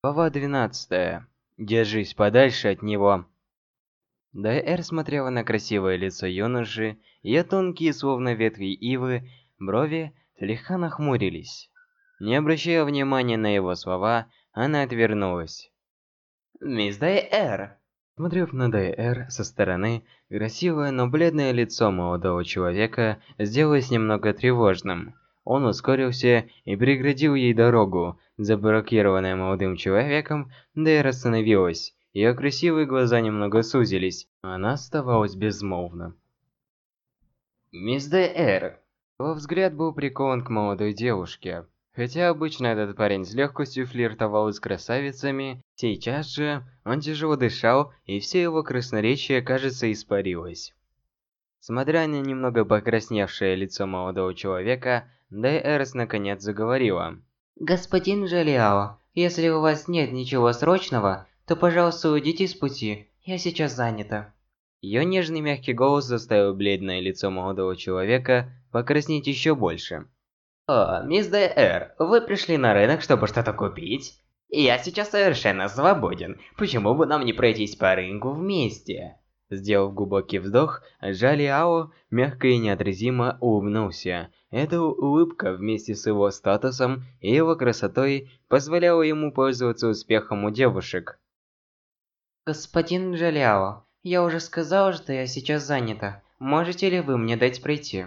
Глава 12. Держись подальше от него. Дайэр смотрела на красивое лицо юноши, ее тонкие, словно ветви ивы, брови слегка нахмурились. Не обращая внимания на его слова, она отвернулась. «Мисс Дайэр!» Смотрев на Дайэр со стороны, красивое, но бледное лицо молодого человека сделалось немного тревожным. Он ускорился и преградил ей дорогу. Заблокированная молодым человеком, Дайэр остановилась. Ее красивые глаза немного сузились, она оставалась безмолвна. «Мисс Дэр!» Его взгляд был прикован к молодой девушке. Хотя обычно этот парень с легкостью флиртовал с красавицами, сейчас же он тяжело дышал, и все его красноречие, кажется, испарилось. Смотря на немного покрасневшее лицо молодого человека, Дайэрс наконец заговорила. «Господин Жалиао, если у вас нет ничего срочного, то, пожалуйста, уйдите с пути. Я сейчас занята». Ее нежный мягкий голос заставил бледное лицо молодого человека покраснеть еще больше. «О, мисс Д.Р., вы пришли на рынок, чтобы что-то купить? Я сейчас совершенно свободен. Почему бы нам не пройтись по рынку вместе?» Сделав глубокий вдох, Жали Ао мягко и неотразимо улыбнулся. Эта улыбка вместе с его статусом и его красотой позволяла ему пользоваться успехом у девушек. «Господин Джалиао, я уже сказала, что я сейчас занята. Можете ли вы мне дать пройти?»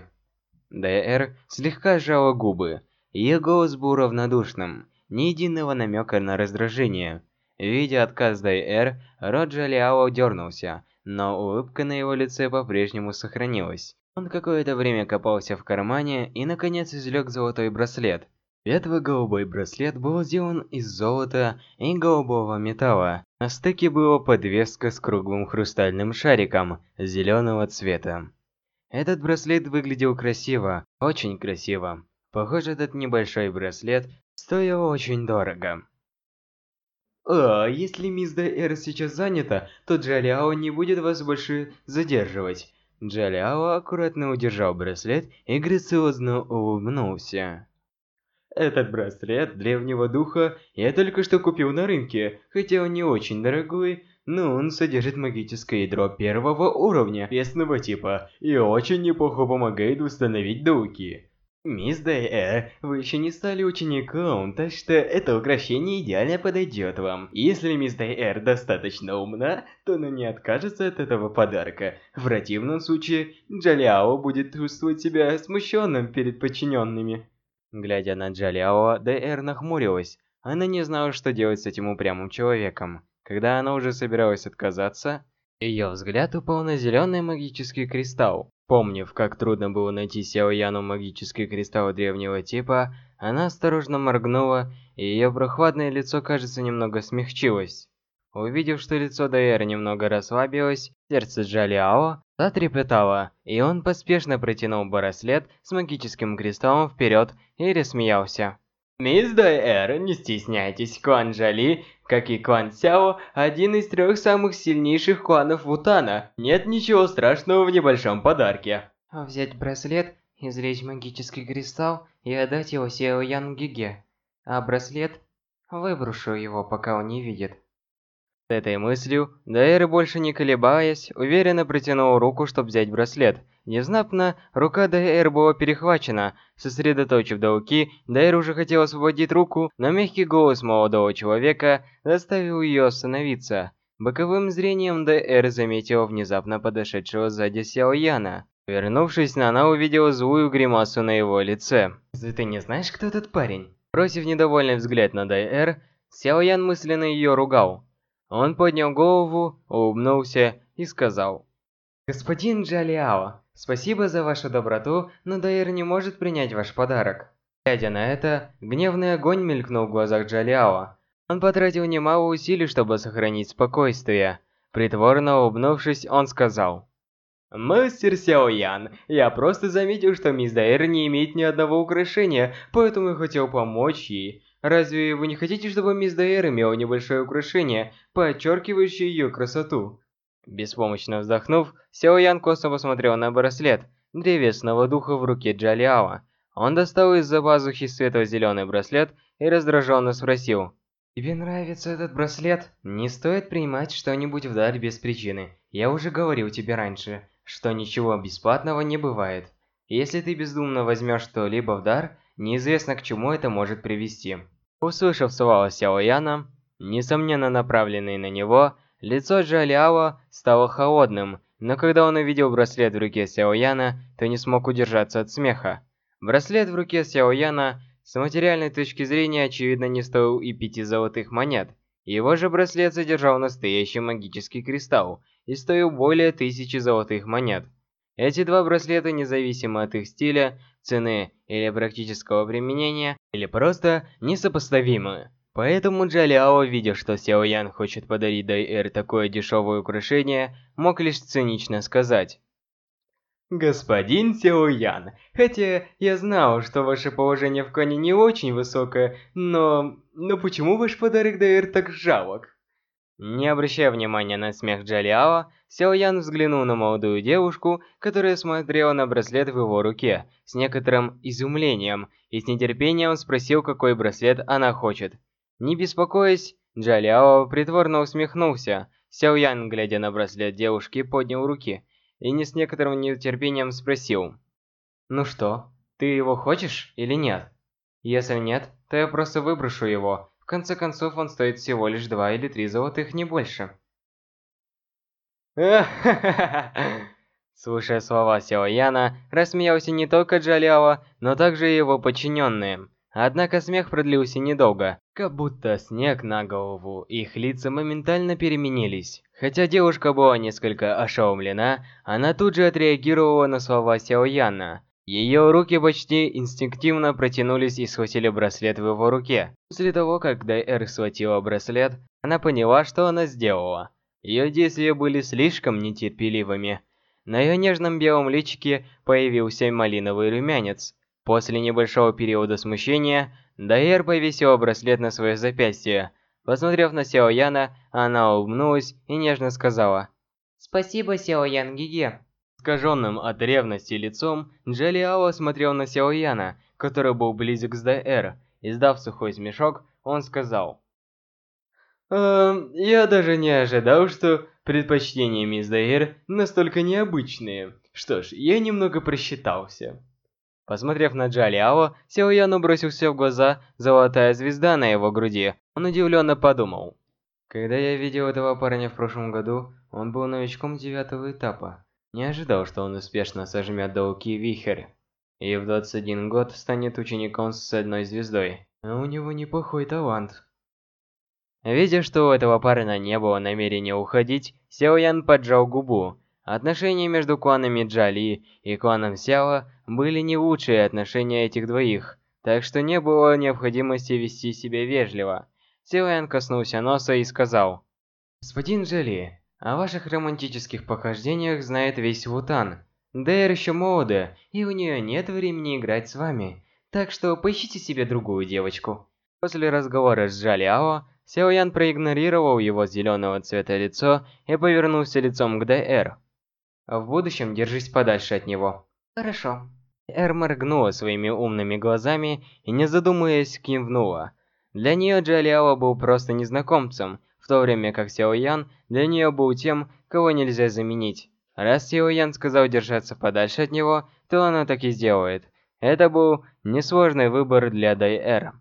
Д.Р. слегка сжала губы. Ее голос был равнодушным, ни единого намека на раздражение. Видя отказ Д.Р., рот Джалиао дернулся, но улыбка на его лице по-прежнему сохранилась. Он какое-то время копался в кармане и, наконец, извлек золотой браслет. Ветво-голубой браслет был сделан из золота и голубого металла. На стыке была подвеска с круглым хрустальным шариком зеленого цвета. Этот браслет выглядел красиво, очень красиво. Похоже, этот небольшой браслет стоил очень дорого. А, если мисс Дэр сейчас занята, то Джалиао не будет вас больше задерживать. Джалиао аккуратно удержал браслет и грациозно улыбнулся. Этот браслет древнего духа я только что купил на рынке, хотя он не очень дорогой, но он содержит магическое ядро первого уровня местного типа и очень неплохо помогает восстановить дуки. Мисс Дайэ, вы еще не стали учеником, так что это украшение идеально подойдет вам. Если мисс Дайэр достаточно умна, то она не откажется от этого подарка. В противном случае, Джалиао будет чувствовать себя смущенным перед подчиненными. Глядя на Джалиао, Дэр нахмурилась. Она не знала, что делать с этим упрямым человеком. Когда она уже собиралась отказаться, ее взгляд упал на зеленый магический кристалл. Помнив, как трудно было найти Сяо Яну магический кристалл древнего типа, она осторожно моргнула, и ее прохладное лицо, кажется, немного смягчилось. Увидев, что лицо Дайэр немного расслабилось, сердце Джалиао затрепетало, и он поспешно протянул браслет с магическим кристаллом вперед и рассмеялся. Мисс Дайэр, не стесняйтесь, клан Джали, как и клан Сяо, один из трех самых сильнейших кланов Вутана. Нет ничего страшного в небольшом подарке. Взять браслет, извлечь магический кристалл и отдать его Сяо Ян Гиге. А браслет, выброшу его, пока он не видит. С этой мыслью, Дайер, больше не колебаясь, уверенно протянул руку, чтобы взять браслет. Внезапно, рука Дайер была перехвачена. Сосредоточив до руки, Дайер уже хотел освободить руку, но мягкий голос молодого человека заставил ее остановиться. Боковым зрением Дайер заметила внезапно подошедшего сзади Сяо Яна. Вернувшись, она увидела злую гримасу на его лице. «Ты не знаешь, кто этот парень?» Бросив недовольный взгляд на Дайер, Сяо Ян мысленно ее ругал. Он поднял голову, улыбнулся и сказал. «Господин Джалиао, спасибо за вашу доброту, но Дайер не может принять ваш подарок». Глядя на это, гневный огонь мелькнул в глазах Джалиао. Он потратил немало усилий, чтобы сохранить спокойствие. Притворно улыбнувшись, он сказал. «Мастер Сяо Ян, я просто заметил, что мисс Дайер не имеет ни одного украшения, поэтому я хотел помочь ей. Разве вы не хотите, чтобы мисс Дайер имела небольшое украшение, подчеркивающее ее красоту? Беспомощно вздохнув, Сяо Ян косо посмотрел на браслет древесного духа в руке Джалиао. Он достал из-за пазухи светло-зеленый браслет и раздраженно спросил. Тебе нравится этот браслет? Не стоит принимать что-нибудь в дар без причины. Я уже говорил тебе раньше, что ничего бесплатного не бывает. Если ты бездумно возьмешь что-либо в дар, неизвестно к чему это может привести. Услышав слова Сяо Яна, несомненно направленные на него, лицо Джалиао стало холодным, но когда он увидел браслет в руке Сяо Яна, то не смог удержаться от смеха. Браслет в руке Сяо Яна с материальной точки зрения, очевидно, не стоил и пяти золотых монет. Его же браслет содержал настоящий магический кристалл и стоил более тысячи золотых монет. Эти два браслета, независимо от их стиля, цены или практического применения, или просто несопоставимы. Поэтому Джалиао, видя, что Сяо Ян хочет подарить Дай такое дешевое украшение, мог лишь цинично сказать. Господин Сяо Ян, хотя я знал, что ваше положение в клане не очень высокое, но... Но почему ваш подарок Дайэр так жалок? Не обращая внимания на смех Джалиао, Сяо Ян взглянул на молодую девушку, которая смотрела на браслет в его руке, с некоторым изумлением, и с нетерпением спросил, какой браслет она хочет. Не беспокоясь, Джалиао притворно усмехнулся. Сяо Ян, глядя на браслет девушки, поднял руки и не с некоторым нетерпением спросил. «Ну что, ты его хочешь или нет? Если нет, то я просто выброшу его. В конце концов, он стоит всего лишь два или три золотых, не больше». Слушая слова Сяо Яна, рассмеялся не только Джалиао, но также и его подчиненные. Однако смех продлился недолго, как будто снег на голову, их лица моментально переменились. Хотя девушка была несколько ошеломлена, она тут же отреагировала на слова Сяо Яна. Ее руки почти инстинктивно протянулись и схватили браслет в его руке. После того, как Дайэр схватила браслет, она поняла, что она сделала. Ее действия были слишком нетерпеливыми. На ее нежном белом личике появился малиновый румянец. После небольшого периода смущения, Дайер повесила браслет на свое запястье. Посмотрев на Сяо Яна, она улыбнулась и нежно сказала «Спасибо, Сяо Ян Гиге». Скаженным от ревности лицом, Джалиао смотрел на Сяо Яна, который был близок с Дайэр. Издав сухой смешок, он сказал Эм, я даже не ожидал, что предпочтения мисс Дайер настолько необычные. Что ж, я немного просчитался. Посмотрев на Джалиао, Сяо Яну бросился в глаза золотая звезда на его груди. Он удивленно подумал. Когда я видел этого парня в прошлом году, он был новичком девятого этапа. Не ожидал, что он успешно сожмет Доуки Вихрь. И в 21 год станет учеником с одной звездой. А у него неплохой талант. Видя, что у этого парня не было намерения уходить, Сяо Ян поджал губу. Отношения между кланами Джали и кланом Сяо были не лучшие отношения этих двоих, так что не было необходимости вести себя вежливо. Силуэн коснулся носа и сказал, «Господин Джали, о ваших романтических похождениях знает весь Вутан. Дэйр еще молода, и у нее нет времени играть с вами, так что поищите себе другую девочку». После разговора с Джалиао, Сяоян проигнорировал его зеленого цвета лицо и повернулся лицом к Дэр. В будущем держись подальше от него. Хорошо. Эр моргнула своими умными глазами и, не задумываясь, кивнула. Для нее Джалиао был просто незнакомцем, в то время как Сяо Ян для нее был тем, кого нельзя заменить. Раз Сяо Ян сказал держаться подальше от него, то она так и сделает. Это был несложный выбор для Дай Эр.